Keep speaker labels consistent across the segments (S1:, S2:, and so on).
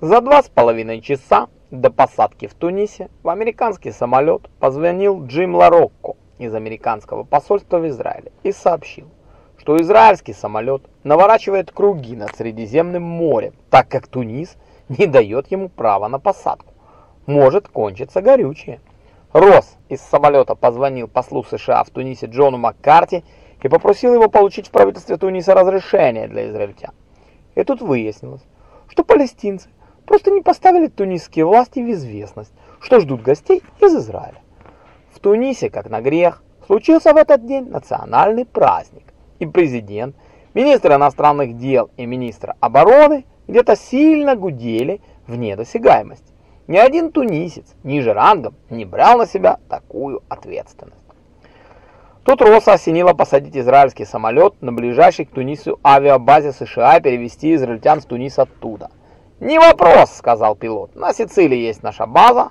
S1: За два с половиной часа до посадки в Тунисе в американский самолет позвонил Джим Ларокко из американского посольства в Израиле и сообщил, что израильский самолет наворачивает круги над Средиземным морем, так как Тунис не дает ему права на посадку. Может кончиться горючее. Росс из самолета позвонил послу США в Тунисе Джону Маккарти и попросил его получить в правительстве Туниса разрешение для израильтян. И тут выяснилось, что палестинцы просто не поставили тунисские власти в известность, что ждут гостей из Израиля. В Тунисе, как на грех, случился в этот день национальный праздник, и президент, министр иностранных дел и министр обороны где-то сильно гудели в недосягаемости. Ни один тунисец ниже рангом не брал на себя такую ответственность. Тут Росса осенило посадить израильский самолет на ближайшей к Тунису авиабазе США и перевести израильтян в Тунис оттуда. «Не вопрос», — сказал пилот. «На Сицилии есть наша база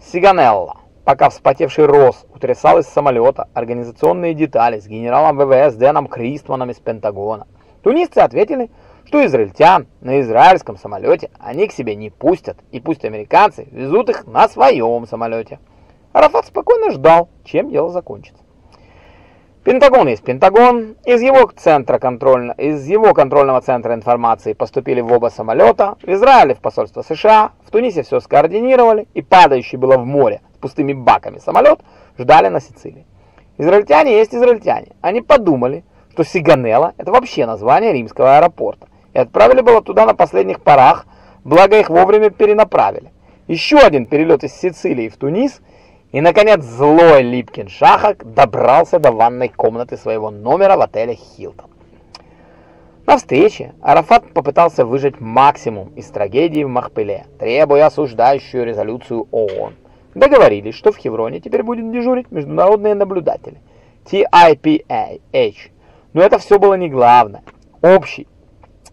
S1: Сиганелла». Пока вспотевший Росс утрясал из самолета организационные детали с генералом ВВС Дэном Кристманом из Пентагона, тунисцы ответили, что израильтян на израильском самолете они к себе не пустят, и пусть американцы везут их на своем самолете. Арафат спокойно ждал, чем дело закончится. Пентагон есть Пентагон. Из его центра контрольно, из его контрольного центра информации поступили в оба самолета. В Израиле в посольство США, в Тунисе все скоординировали, и падающий было в море с пустыми баками самолет ждали на Сицилии. Израильтяне есть израильтяне. Они подумали, что Сиганелла – это вообще название римского аэропорта, и отправили было туда на последних порах, благо их вовремя перенаправили. Еще один перелет из Сицилии в Тунис – и, наконец, злой Липкин Шахак добрался до ванной комнаты своего номера в отеле «Хилтон». На встрече Арафат попытался выжать максимум из трагедии в Махпеле, требуя осуждающую резолюцию ООН. Договорились, что в Хевроне теперь будет дежурить международные наблюдатели TIPH. Но это все было не главное. Общий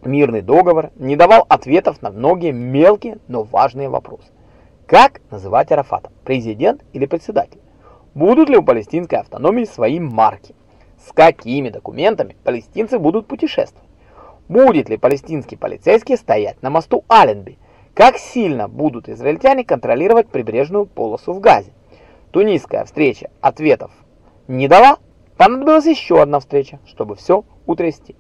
S1: мирный договор не давал ответов на многие мелкие, но важные вопросы. Как называть Арафата? Президент или председатель? Будут ли у палестинской автономии свои марки? С какими документами палестинцы будут путешествовать? Будет ли палестинский полицейский стоять на мосту Аленби? Как сильно будут израильтяне контролировать прибрежную полосу в Газе? Тунисская встреча ответов не дала, понадобилась еще одна встреча, чтобы все утрясти.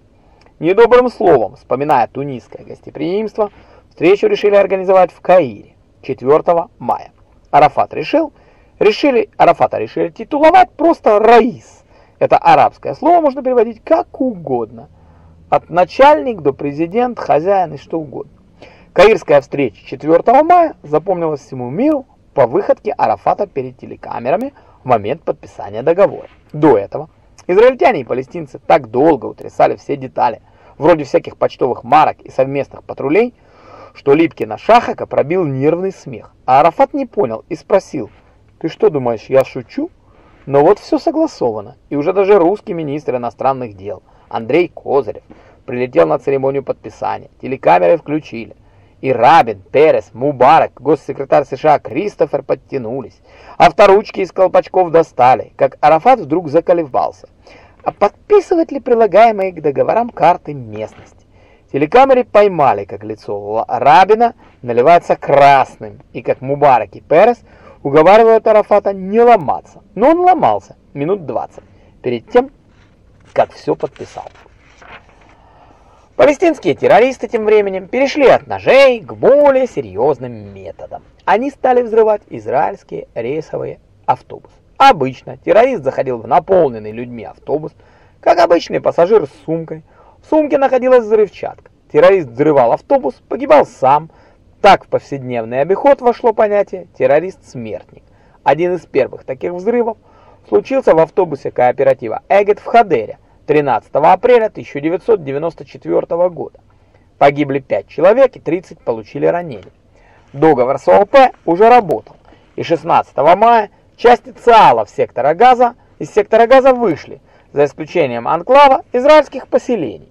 S1: Недобрым словом, вспоминая тунисское гостеприимство, встречу решили организовать в Каире. 4 мая. Арафат решил, решили, Арафата решили титуловать просто Раис. Это арабское слово можно переводить как угодно. От начальник до президент, хозяин и что угодно. Каирская встреча 4 мая запомнилась всему миру по выходке Арафата перед телекамерами в момент подписания договора. До этого израильтяне и палестинцы так долго утрясали все детали, вроде всяких почтовых марок и совместных патрулей, что Липкина Шахака пробил нервный смех. А Арафат не понял и спросил, «Ты что думаешь, я шучу?» Но вот все согласовано, и уже даже русский министр иностранных дел Андрей Козырев прилетел на церемонию подписания, телекамеры включили. И Рабин, Перес, Мубарак, госсекретарь США Кристофер подтянулись. Авторучки из колпачков достали, как Арафат вдруг заколебался. А подписывать ли прилагаемые к договорам карты местности? Телекамеры поймали, как лицо Рабина наливается красным, и как Мубарак и Перес уговаривают Арафата не ломаться. Но он ломался минут 20 перед тем, как все подписал. Палестинские террористы тем временем перешли от ножей к более серьезным методам. Они стали взрывать израильские рейсовые автобусы. Обычно террорист заходил в наполненный людьми автобус, как обычный пассажир с сумкой, в сумке находилась взрывчатка. Террорист взрывал автобус, погибал сам. Так в повседневный обиход вошло понятие «террорист-смертник». Один из первых таких взрывов случился в автобусе кооператива «Эгет» в Хадере 13 апреля 1994 года. Погибли 5 человек и 30 получили ранения. Договор с ОЛП уже работал, и 16 мая части ЦАЛов сектора газа из сектора газа вышли, за исключением анклава израильских поселений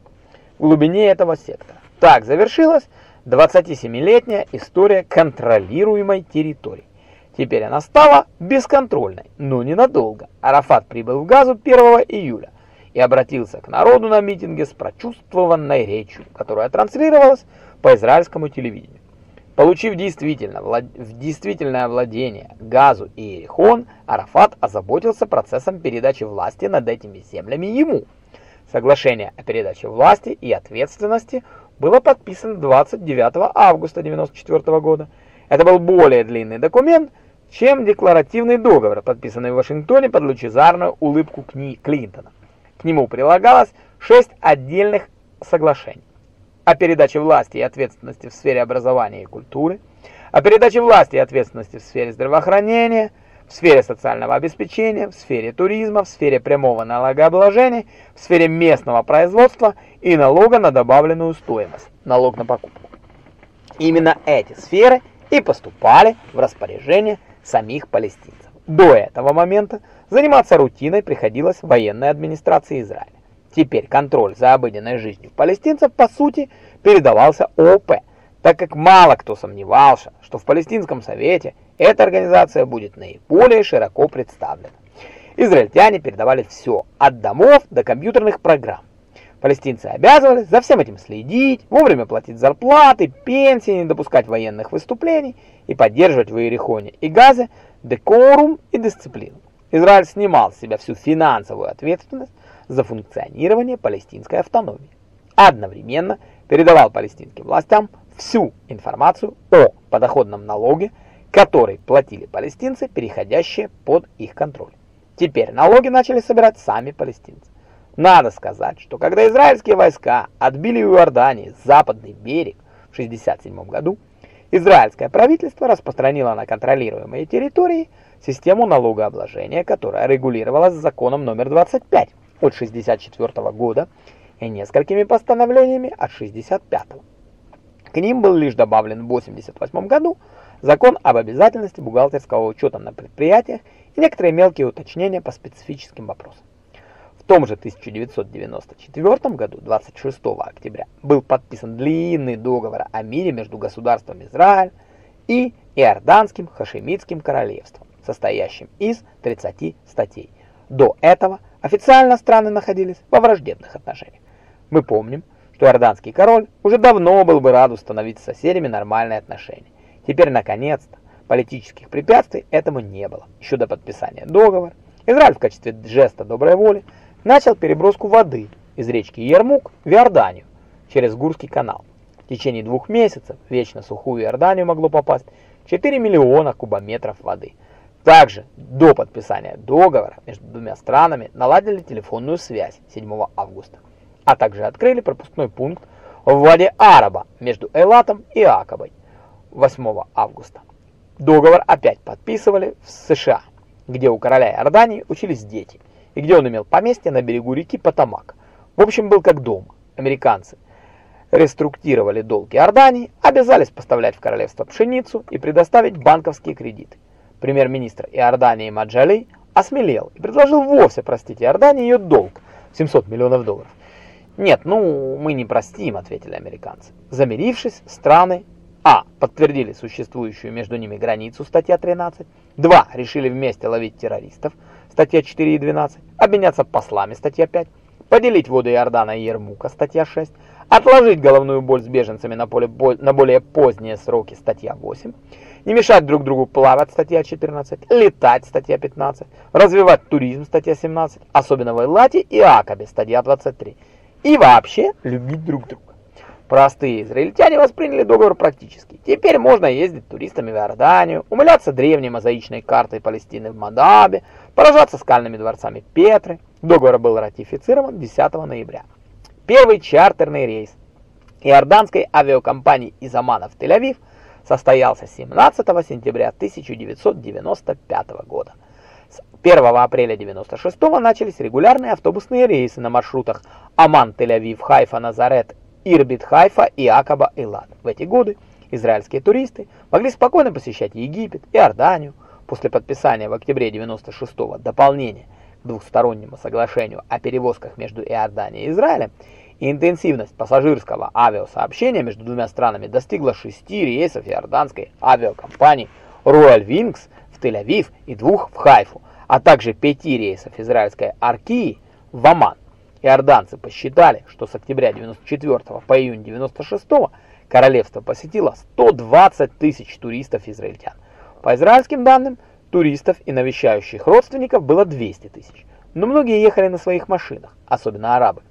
S1: глубине этого сектора. Так завершилась 27-летняя история контролируемой территории. Теперь она стала бесконтрольной, но ненадолго. Арафат прибыл в Газу 1 июля и обратился к народу на митинге с прочувствованной речью, которая транслировалась по израильскому телевидению. Получив действительно, влад... в действительное владение Газу и Иерихон, Арафат озаботился процессом передачи власти над этими землями ему. Соглашение о передаче власти и ответственности было подписано 29 августа 1994 года. Это был более длинный документ, чем декларативный договор, подписанный в Вашингтоне под лучезарную улыбку Кни Клинтона. К нему прилагалось шесть отдельных соглашений о передаче власти и ответственности в сфере образования и культуры, о передаче власти и ответственности в сфере здравоохранения, в сфере социального обеспечения, в сфере туризма, в сфере прямого налогообложения, в сфере местного производства и налога на добавленную стоимость, налог на покупку. Именно эти сферы и поступали в распоряжение самих палестинцев. До этого момента заниматься рутиной приходилось военной администрации Израиля. Теперь контроль за обыденной жизнью палестинцев по сути передавался ОП, так как мало кто сомневался, что в Палестинском совете эта организация будет наиболее широко представлена. Израильтяне передавали все, от домов до компьютерных программ. Палестинцы обязывались за всем этим следить, вовремя платить зарплаты, пенсии, не допускать военных выступлений и поддерживать в Иерихоне и Газе декорум и дисциплину. Израиль снимал с себя всю финансовую ответственность за функционирование палестинской автономии. Одновременно передавал палестинским властям всю информацию о подоходном налоге, который платили палестинцы, переходящие под их контроль. Теперь налоги начали собирать сами палестинцы. Надо сказать, что когда израильские войска отбили у Иордании западный берег в 1967 году, израильское правительство распространило на контролируемые территории систему налогообложения, которая регулировалась законом номер 25 от 1964 года и несколькими постановлениями от 1965 года. К ним был лишь добавлен в 1988 году закон об обязательности бухгалтерского учета на предприятиях и некоторые мелкие уточнения по специфическим вопросам. В том же 1994 году, 26 октября, был подписан длинный договор о мире между государством Израиль и Иорданским Хашемитским королевством, состоящим из 30 статей. До этого официально страны находились во враждебных отношениях. Мы помним, что иорданский король уже давно был бы рад установить с соседями нормальные отношения. Теперь, наконец-то, политических препятствий этому не было. Еще до подписания договора Израиль в качестве жеста доброй воли начал переброску воды из речки Ермук в Иорданию через Гурский канал. В течение двух месяцев вечно сухую Иорданию могло попасть 4 миллиона кубометров воды. Также до подписания договора между двумя странами наладили телефонную связь 7 августа а также открыли пропускной пункт в воде Араба между Элатом и Акабой 8 августа. Договор опять подписывали в США, где у короля Иордании учились дети, и где он имел поместье на берегу реки Потамак. В общем, был как дома. Американцы реструктурировали долг Иордании, обязались поставлять в королевство пшеницу и предоставить банковские кредиты. Премьер-министр Иордании Маджали осмелел и предложил вовсе простить Иордании ее долг 700 миллионов долларов. «Нет, ну, мы не простим», — ответили американцы. Замирившись, страны А. Подтвердили существующую между ними границу, статья 13. 2. Решили вместе ловить террористов, статья 4 и 12. Обменяться послами, статья 5. Поделить воды Иордана и Ермука, статья 6. Отложить головную боль с беженцами на, поле, на более поздние сроки, статья 8. Не мешать друг другу плавать, статья 14. Летать, статья 15. Развивать туризм, статья 17. Особенно в Эллате и Акабе, статья 23 и вообще любить друг друга. Простые израильтяне восприняли договор практически. Теперь можно ездить туристами в Иорданию, умыляться древней мозаичной картой Палестины в Мадабе, поражаться скальными дворцами Петры. Договор был ратифицирован 10 ноября. Первый чартерный рейс иорданской авиакомпании из Амана в Тель-Авив состоялся 17 сентября 1995 года. 1 апреля 96 начались регулярные автобусные рейсы на маршрутах Аман, Тель-Авив, Хайфа, Назарет, Ирбит, Хайфа и Акаба, Элад. В эти годы израильские туристы могли спокойно посещать Египет, Иорданию. После подписания в октябре 96 дополнения к двухстороннему соглашению о перевозках между Иорданией и Израилем, интенсивность пассажирского авиасообщения между двумя странами достигла шести рейсов иорданской авиакомпании Royal Wings в Тель-Авив и двух в Хайфу а также пяти рейсов израильской Аркии в Оман. Иорданцы посчитали, что с октября 94 по июнь 96 королевство посетило 120 тысяч туристов-израильтян. По израильским данным, туристов и навещающих родственников было 200 тысяч, но многие ехали на своих машинах, особенно арабы.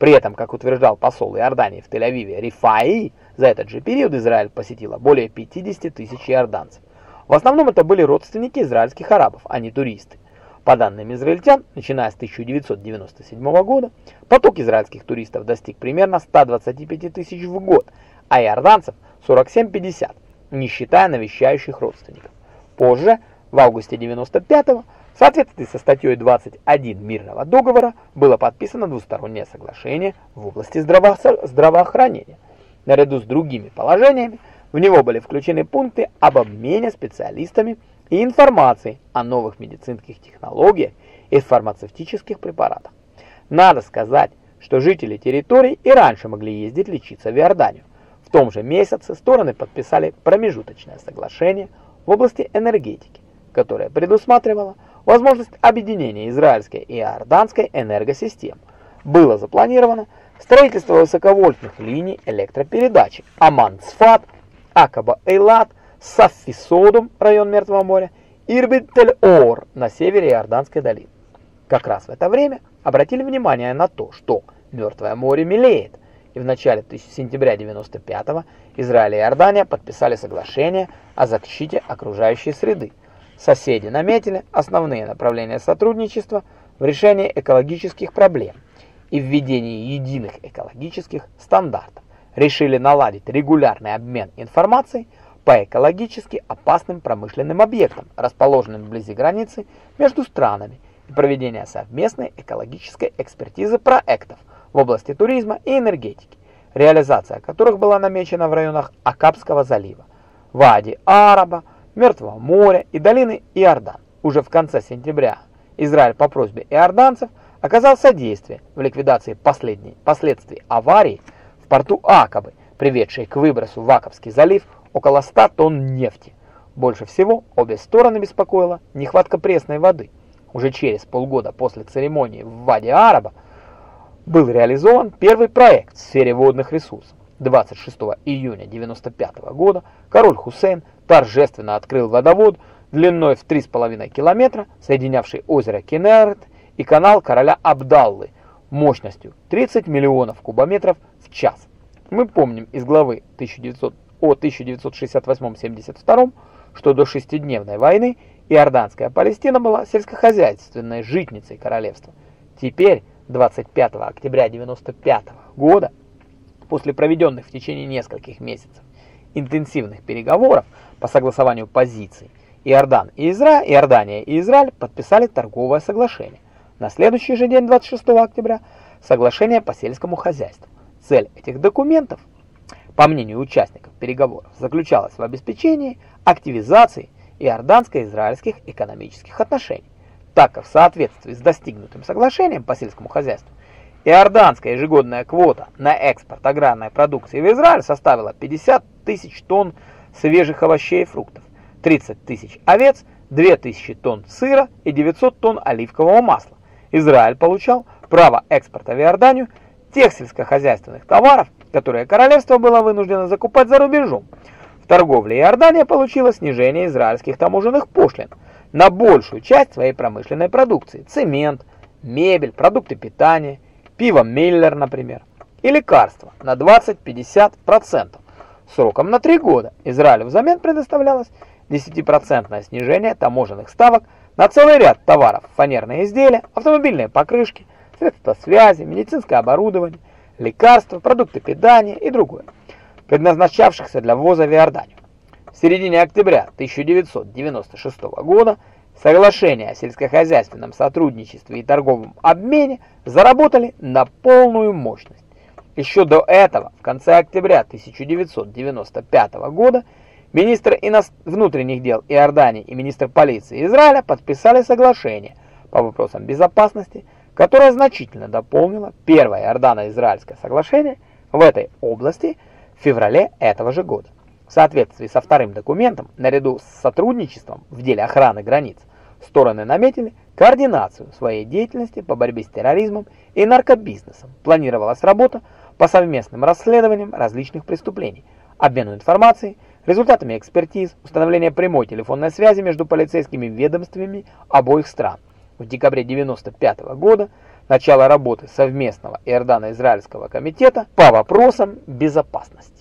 S1: При этом, как утверждал посол Иордании в Тель-Авиве Рифаи, за этот же период Израиль посетило более 50 тысяч иорданцев. В основном это были родственники израильских арабов, а не туристы. По данным израильтян, начиная с 1997 года, поток израильских туристов достиг примерно 125 тысяч в год, а иорданцев 47-50, не считая навещающих родственников. Позже, в августе 95-го, в соответствии со статьей 21 мирного договора, было подписано двустороннее соглашение в области здраво здравоохранения. Наряду с другими положениями, в него были включены пункты об обмене специалистами и информацией о новых медицинских технологиях и фармацевтических препаратах. Надо сказать, что жители территорий и раньше могли ездить лечиться в Иорданию. В том же месяце стороны подписали промежуточное соглашение в области энергетики, которое предусматривало возможность объединения израильской и иорданской энергосистем. Было запланировано строительство высоковольтных линий электропередачи Аман-Цфат, Акаба-Эйлат, Саффи-Содом, район Мертвого моря, Ирбит-Тель-Ор на севере Иорданской долины. Как раз в это время обратили внимание на то, что Мертвое море мелеет, и в начале сентября 95-го Израиль и Иордания подписали соглашение о защите окружающей среды. Соседи наметили основные направления сотрудничества в решении экологических проблем и введении единых экологических стандартов. Решили наладить регулярный обмен информацией по экологически опасным промышленным объектам, расположенным вблизи границы между странами, и проведение совместной экологической экспертизы проектов в области туризма и энергетики, реализация которых была намечена в районах Акапского залива, Вади-Араба, Мертвого моря и долины Иордан. Уже в конце сентября Израиль по просьбе иорданцев оказал содействие в ликвидации последней последствий аварии в порту Акабы, приведшей к выбросу в Акабский залив около 100 тонн нефти. Больше всего обе стороны беспокоила нехватка пресной воды. Уже через полгода после церемонии в Вади-Араба был реализован первый проект в сфере водных ресурсов. 26 июня 1995 года король Хусейн торжественно открыл водовод длиной в 3,5 километра, соединявший озеро Кенерет и канал короля Абдаллы мощностью 30 миллионов кубометров в час. Мы помним из главы 1900 о 1968-72, что до шестидневной войны Иорданская Палестина была сельскохозяйственной житницей королевства. Теперь, 25 октября 1995 года, после проведенных в течение нескольких месяцев интенсивных переговоров по согласованию позиций, Иордан и Изра... Иордания и Израиль подписали торговое соглашение. На следующий же день, 26 октября, соглашение по сельскому хозяйству. Цель этих документов – по мнению участников переговоров, заключалась в обеспечении активизации иорданско-израильских экономических отношений, так как в соответствии с достигнутым соглашением по сельскому хозяйству иорданская ежегодная квота на экспорт аграрной продукции в Израиль составила 50 тысяч тонн свежих овощей и фруктов, 30 тысяч овец, 2000 тонн сыра и 900 тонн оливкового масла. Израиль получал право экспорта в Иорданию тех сельскохозяйственных товаров, которые королевство было вынуждено закупать за рубежом. В торговле Иордания получила снижение израильских таможенных пошлин на большую часть своей промышленной продукции – цемент, мебель, продукты питания, пиво Миллер, например, и лекарства на 20-50%. Сроком на 3 года Израилю взамен предоставлялось 10% снижение таможенных ставок на целый ряд товаров – фанерные изделия, автомобильные покрышки, средства связи, медицинское оборудование – лекарства, продукты питания и другое, предназначавшихся для ввоза в Иорданию. В середине октября 1996 года соглашения о сельскохозяйственном сотрудничестве и торговом обмене заработали на полную мощность. Еще до этого, в конце октября 1995 года, министр внутренних дел Иордании и министр полиции Израиля подписали соглашение по вопросам безопасности, которая значительно дополнила первое Иордано-Израильское соглашение в этой области в феврале этого же года. В соответствии со вторым документом, наряду с сотрудничеством в деле охраны границ, стороны наметили координацию своей деятельности по борьбе с терроризмом и наркобизнесом. Планировалась работа по совместным расследованиям различных преступлений, обмену информацией, результатами экспертиз, установления прямой телефонной связи между полицейскими ведомствами обоих стран. В декабре 1995 года начало работы совместного Иордано-Израильского комитета по вопросам безопасности.